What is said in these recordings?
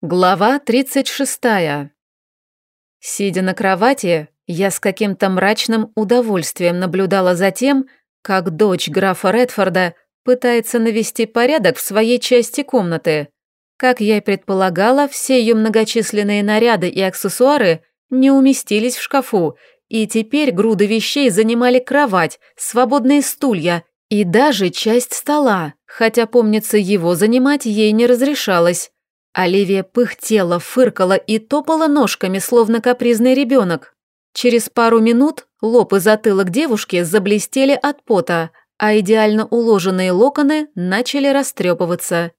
Глава 36. Сидя на кровати, я с каким-то мрачным удовольствием наблюдала за тем, как дочь графа Редфорда пытается навести порядок в своей части комнаты. Как я и предполагала, все ее многочисленные наряды и аксессуары не уместились в шкафу, и теперь груды вещей занимали кровать, свободные стулья и даже часть стола, хотя, помнится, его занимать ей не разрешалось. Оливия пыхтела, фыркала и топала ножками, словно капризный ребенок. Через пару минут лоб и затылок девушки заблестели от пота, а идеально уложенные локоны начали растрепываться.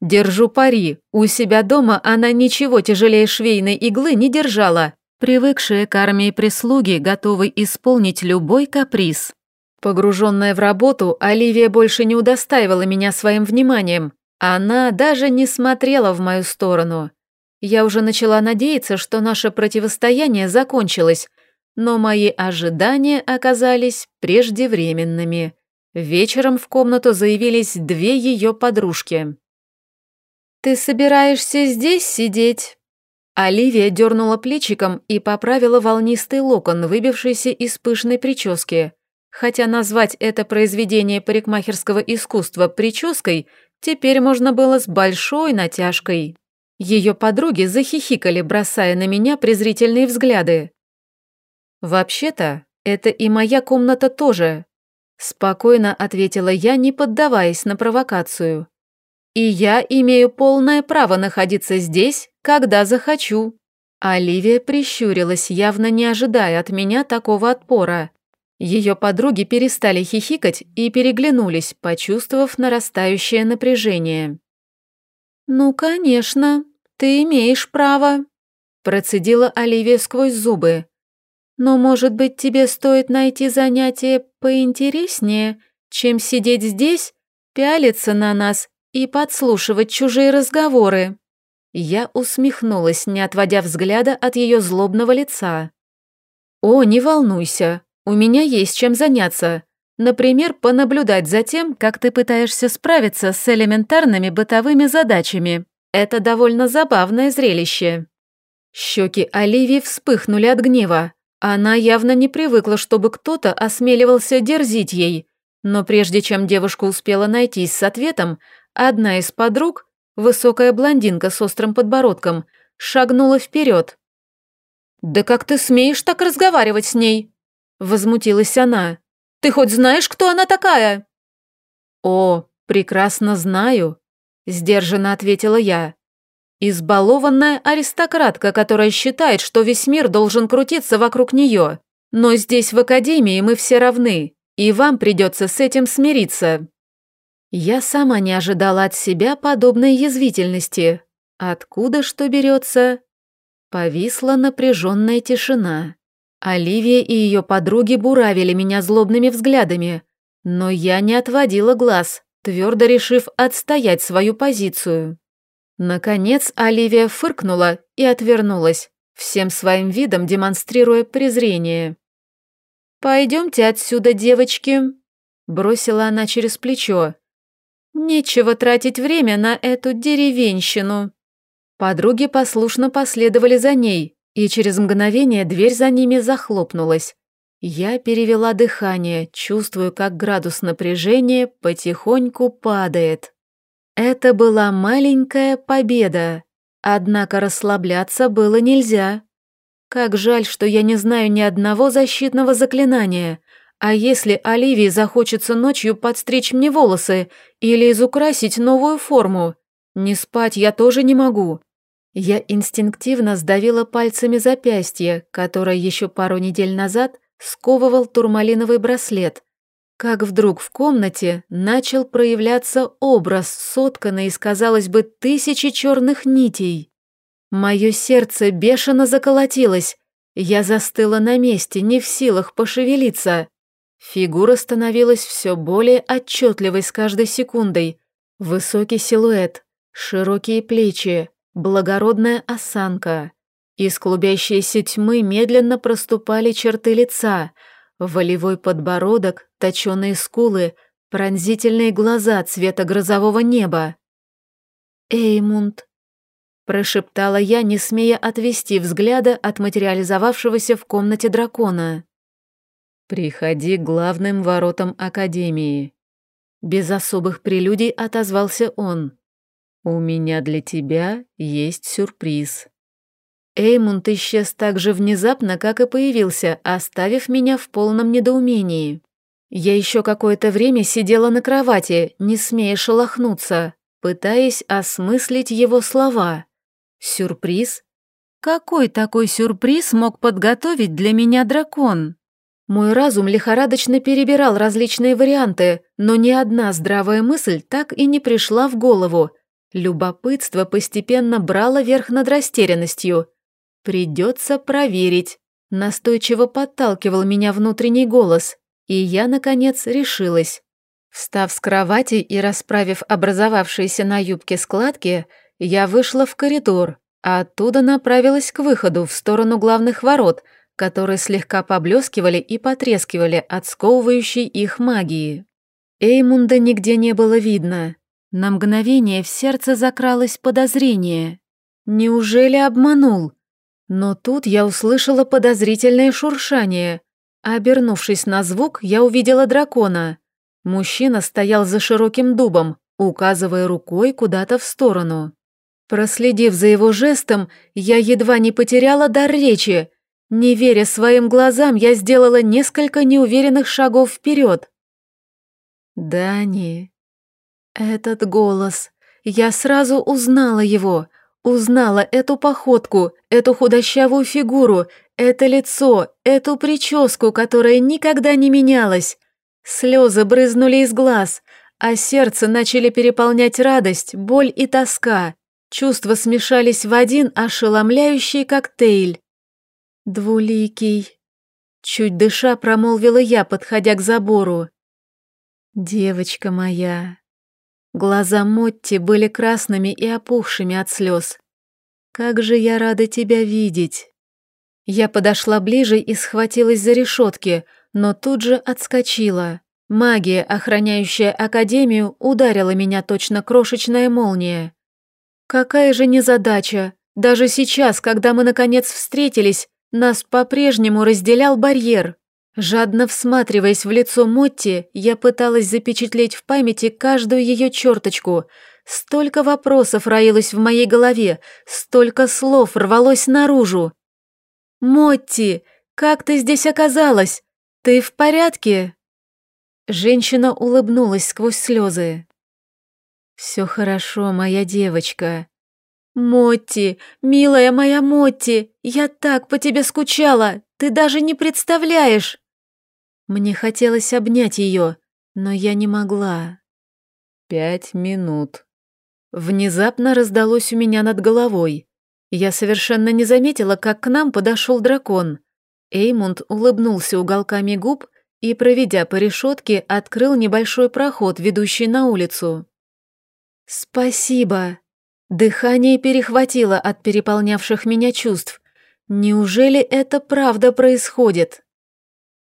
Держу пари, у себя дома она ничего тяжелее швейной иглы не держала, привыкшая к армии прислуги, готовой исполнить любой каприз. Погруженная в работу, Оливия больше не удостаивала меня своим вниманием, она даже не смотрела в мою сторону. Я уже начала надеяться, что наше противостояние закончилось, но мои ожидания оказались преждевременными. Вечером в комнату заявились две ее подружки. «Ты собираешься здесь сидеть?» Оливия дернула плечиком и поправила волнистый локон, выбившийся из пышной прически. Хотя назвать это произведение парикмахерского искусства прической – Теперь можно было с большой натяжкой. Ее подруги захихикали, бросая на меня презрительные взгляды. «Вообще-то, это и моя комната тоже», – спокойно ответила я, не поддаваясь на провокацию. «И я имею полное право находиться здесь, когда захочу». Оливия прищурилась, явно не ожидая от меня такого отпора. Ее подруги перестали хихикать и переглянулись, почувствовав нарастающее напряжение. «Ну, конечно, ты имеешь право», – процедила Оливия сквозь зубы. «Но, может быть, тебе стоит найти занятие поинтереснее, чем сидеть здесь, пялиться на нас и подслушивать чужие разговоры?» Я усмехнулась, не отводя взгляда от ее злобного лица. «О, не волнуйся, у меня есть чем заняться. Например, понаблюдать за тем, как ты пытаешься справиться с элементарными бытовыми задачами. Это довольно забавное зрелище». Щеки Оливии вспыхнули от гнева. Она явно не привыкла, чтобы кто-то осмеливался дерзить ей. Но прежде чем девушка успела найтись с ответом, одна из подруг, высокая блондинка с острым подбородком, шагнула вперед. «Да как ты смеешь так разговаривать с ней?» Возмутилась она. «Ты хоть знаешь, кто она такая?» «О, прекрасно знаю», – сдержанно ответила я. «Избалованная аристократка, которая считает, что весь мир должен крутиться вокруг нее. Но здесь, в Академии, мы все равны, и вам придется с этим смириться». Я сама не ожидала от себя подобной язвительности. Откуда что берется? Повисла напряженная тишина. Оливия и ее подруги буравили меня злобными взглядами, но я не отводила глаз, твердо решив отстоять свою позицию. Наконец Оливия фыркнула и отвернулась, всем своим видом демонстрируя презрение. «Пойдемте отсюда, девочки», – бросила она через плечо. «Нечего тратить время на эту деревенщину». Подруги послушно последовали за ней, и через мгновение дверь за ними захлопнулась. Я перевела дыхание, чувствую, как градус напряжения потихоньку падает. Это была маленькая победа, однако расслабляться было нельзя. Как жаль, что я не знаю ни одного защитного заклинания. А если Оливии захочется ночью подстричь мне волосы или изукрасить новую форму? Не спать я тоже не могу. Я инстинктивно сдавила пальцами запястье, которое еще пару недель назад сковывал турмалиновый браслет. Как вдруг в комнате начал проявляться образ, сотканный из, казалось бы, тысячи черных нитей. Мое сердце бешено заколотилось. Я застыла на месте, не в силах пошевелиться. Фигура становилась все более отчетливой с каждой секундой. Высокий силуэт, широкие плечи, благородная осанка. Из клубящейся тьмы медленно проступали черты лица, волевой подбородок, точеные скулы, пронзительные глаза цвета грозового неба. «Эймунд», прошептала я, не смея отвести взгляда от материализовавшегося в комнате дракона. «Приходи к главным воротам Академии». Без особых прелюдий отозвался он. «У меня для тебя есть сюрприз». Эймунд исчез так же внезапно, как и появился, оставив меня в полном недоумении. Я еще какое-то время сидела на кровати, не смея шелохнуться, пытаясь осмыслить его слова. Сюрприз? Какой такой сюрприз мог подготовить для меня дракон? Мой разум лихорадочно перебирал различные варианты, но ни одна здравая мысль так и не пришла в голову. Любопытство постепенно брало верх над растерянностью. Придется проверить. Настойчиво подталкивал меня внутренний голос, и я, наконец, решилась. Встав с кровати и расправив образовавшиеся на юбке складки, я вышла в коридор, а оттуда направилась к выходу в сторону главных ворот, которые слегка поблескивали и потрескивали от сковывающей их магии. Эймунда нигде не было видно. На мгновение в сердце закралось подозрение. Неужели обманул? Но тут я услышала подозрительное шуршание. Обернувшись на звук, я увидела дракона. Мужчина стоял за широким дубом, указывая рукой куда-то в сторону. Проследив за его жестом, я едва не потеряла дар речи. Не веря своим глазам, я сделала несколько неуверенных шагов вперед. «Дани...» Этот голос. Я сразу узнала его. Узнала эту походку, эту худощавую фигуру, это лицо, эту прическу, которая никогда не менялась. Слезы брызнули из глаз, а сердце начали переполнять радость, боль и тоска. Чувства смешались в один ошеломляющий коктейль. «Двуликий», — чуть дыша промолвила я, подходя к забору. «Девочка моя». Глаза Мотти были красными и опухшими от слез. «Как же я рада тебя видеть!» Я подошла ближе и схватилась за решетки, но тут же отскочила. Магия, охраняющая Академию, ударила меня точно крошечная молния. Какая же незадача! Даже сейчас, когда мы наконец встретились, нас по-прежнему разделял барьер. Жадно всматриваясь в лицо Мотти, я пыталась запечатлеть в памяти каждую ее черточку. Столько вопросов роилось в моей голове, столько слов рвалось наружу. «Мотти, как ты здесь оказалась? Ты в порядке?» Женщина улыбнулась сквозь слезы. «Все хорошо, моя девочка». «Мотти, милая моя Мотти, я так по тебе скучала, ты даже не представляешь!» Мне хотелось обнять ее, но я не могла. «Пять минут». Внезапно раздалось у меня над головой. Я совершенно не заметила, как к нам подошел дракон. Эймунд улыбнулся уголками губ и, проведя по решетке, открыл небольшой проход, ведущий на улицу. «Спасибо!» Дыхание перехватило от переполнявших меня чувств. Неужели это правда происходит?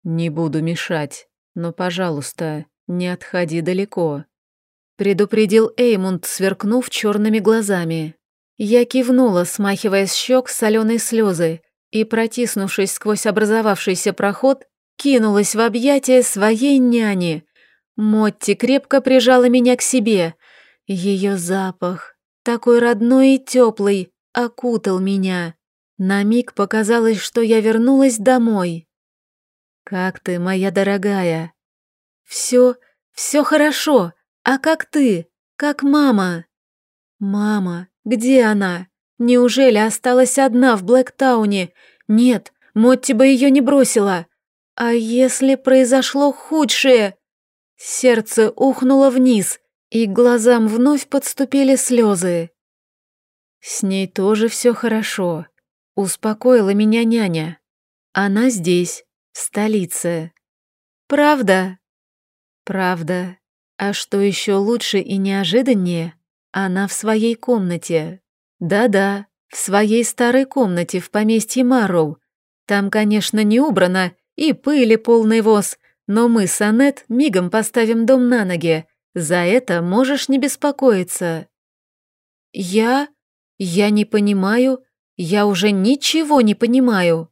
«Не буду мешать, но, пожалуйста, не отходи далеко», предупредил Эймунд, сверкнув черными глазами. Я кивнула, смахивая с щек соленые слезы, и, протиснувшись сквозь образовавшийся проход, кинулась в объятия своей няни. Мотти крепко прижала меня к себе — ее запах, такой родной и теплый, окутал меня. На миг показалось, что я вернулась домой. «Как ты, моя дорогая?» «Все, все хорошо. А как ты? Как мама?» «Мама, где она? Неужели осталась одна в Блэктауне? Нет, Мотти бы ее не бросила. А если произошло худшее?» Сердце ухнуло вниз, и к глазам вновь подступили слезы. С ней тоже все хорошо. Успокоила меня няня. Она здесь, в столице. Правда? Правда. А что еще лучше и неожиданнее, она в своей комнате. Да-да, в своей старой комнате в поместье Марроу. Там, конечно, не убрано, и пыли полный воз, но мы с Аннет мигом поставим дом на ноги, за это можешь не беспокоиться». «Я? Я не понимаю, я уже ничего не понимаю.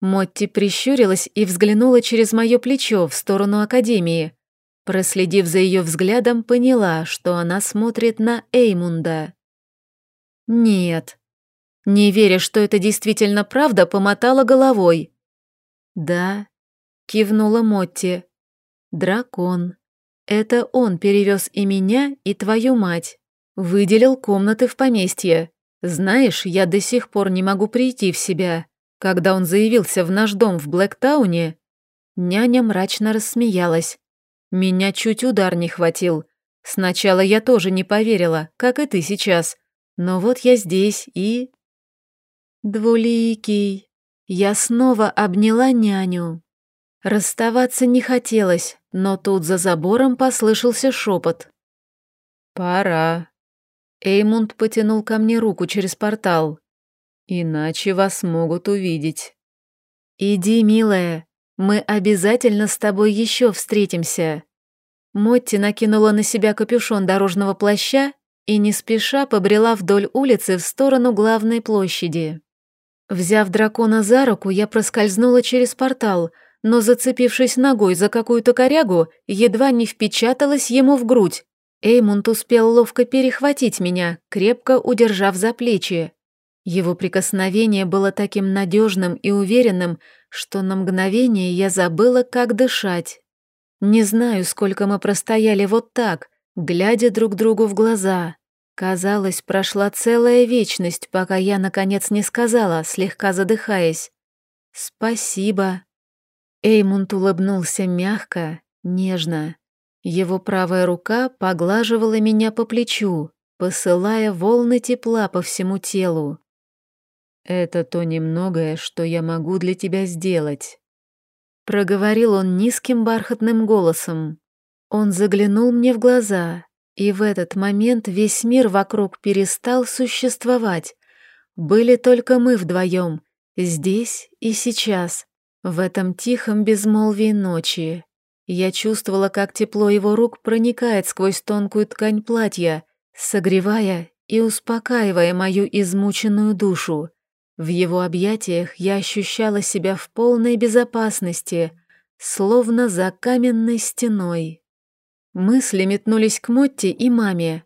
Мотти прищурилась и взглянула через мое плечо в сторону Академии. Проследив за ее взглядом, поняла, что она смотрит на Эймунда. «Нет». Не веря, что это действительно правда, помотала головой. «Да», — кивнула Мотти. «Дракон. Это он перевез и меня, и твою мать. Выделил комнаты в поместье. Знаешь, я до сих пор не могу прийти в себя. Когда он заявился в наш дом в Блэктауне, няня мрачно рассмеялась. Меня чуть удар не хватил. Сначала я тоже не поверила, как и ты сейчас. Но вот я здесь и... Двуликий. Я снова обняла няню. Расставаться не хотелось, но тут за забором послышался шепот. «Пора», Эймунд потянул ко мне руку через портал. «Иначе вас могут увидеть». «Иди, милая, мы обязательно с тобой еще встретимся». Мотти накинула на себя капюшон дорожного плаща и не спеша побрела вдоль улицы в сторону главной площади. Взяв дракона за руку, я проскользнула через портал, но, зацепившись ногой за какую-то корягу, едва не впечаталась ему в грудь. Эймунд успел ловко перехватить меня, крепко удержав за плечи. Его прикосновение было таким надежным и уверенным, что на мгновение я забыла, как дышать. Не знаю, сколько мы простояли вот так, глядя друг другу в глаза. Казалось, прошла целая вечность, пока я, наконец, не сказала, слегка задыхаясь. «Спасибо». Эймунд улыбнулся мягко, нежно. Его правая рука поглаживала меня по плечу, посылая волны тепла по всему телу. «Это то немногое, что я могу для тебя сделать», — проговорил он низким бархатным голосом. Он заглянул мне в глаза, и в этот момент весь мир вокруг перестал существовать. Были только мы вдвоем, здесь и сейчас, в этом тихом безмолвии ночи. Я чувствовала, как тепло его рук проникает сквозь тонкую ткань платья, согревая и успокаивая мою измученную душу. В его объятиях я ощущала себя в полной безопасности, словно за каменной стеной. Мысли метнулись к Мотти и маме.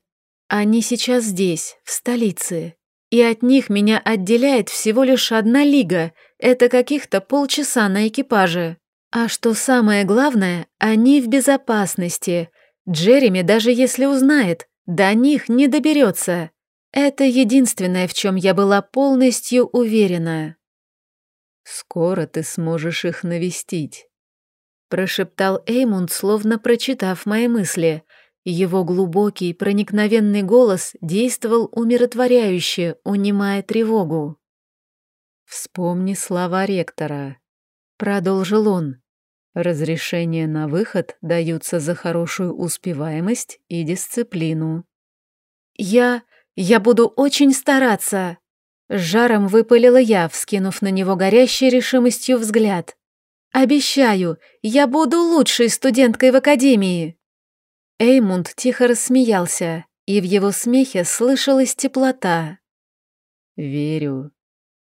Они сейчас здесь, в столице, и от них меня отделяет всего лишь одна лига, это каких-то полчаса на экипаже. А что самое главное, они в безопасности. Джереми, даже если узнает, до них не доберется. Это единственное, в чем я была полностью уверена. «Скоро ты сможешь их навестить», — прошептал Эймунд, словно прочитав мои мысли. Его глубокий, проникновенный голос действовал умиротворяюще, унимая тревогу. «Вспомни слова ректора», — продолжил он. Разрешения на выход даются за хорошую успеваемость и дисциплину. «Я... я буду очень стараться!» Жаром выпалила я, вскинув на него горящей решимостью взгляд. «Обещаю, я буду лучшей студенткой в академии!» Эймунд тихо рассмеялся, и в его смехе слышалась теплота. «Верю».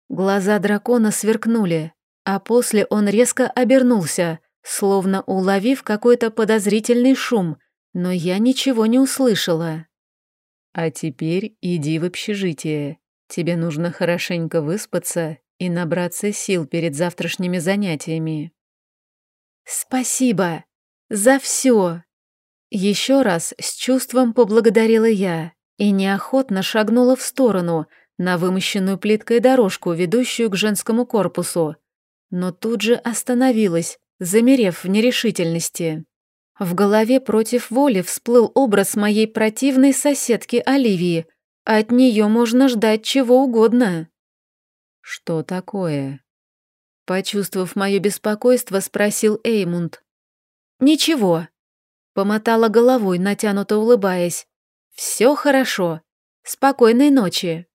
Глаза дракона сверкнули, а после он резко обернулся, словно уловив какой-то подозрительный шум, но я ничего не услышала. «А теперь иди в общежитие. Тебе нужно хорошенько выспаться и набраться сил перед завтрашними занятиями». «Спасибо за все!» Еще раз с чувством поблагодарила я и неохотно шагнула в сторону, на вымощенную плиткой дорожку, ведущую к женскому корпусу. Но тут же остановилась, замерев в нерешительности. В голове против воли всплыл образ моей противной соседки Оливии. От нее можно ждать чего угодно. «Что такое?» Почувствовав мое беспокойство, спросил Эймунд. «Ничего», — помотала головой, натянуто улыбаясь. «Все хорошо. Спокойной ночи».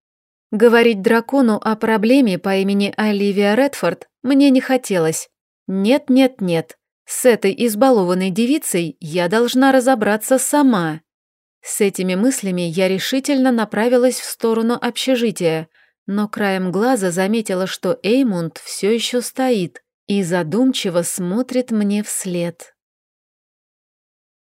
Говорить дракону о проблеме по имени Оливия Редфорд мне не хотелось. Нет-нет-нет, с этой избалованной девицей я должна разобраться сама. С этими мыслями я решительно направилась в сторону общежития, но краем глаза заметила, что Эймунд все еще стоит и задумчиво смотрит мне вслед.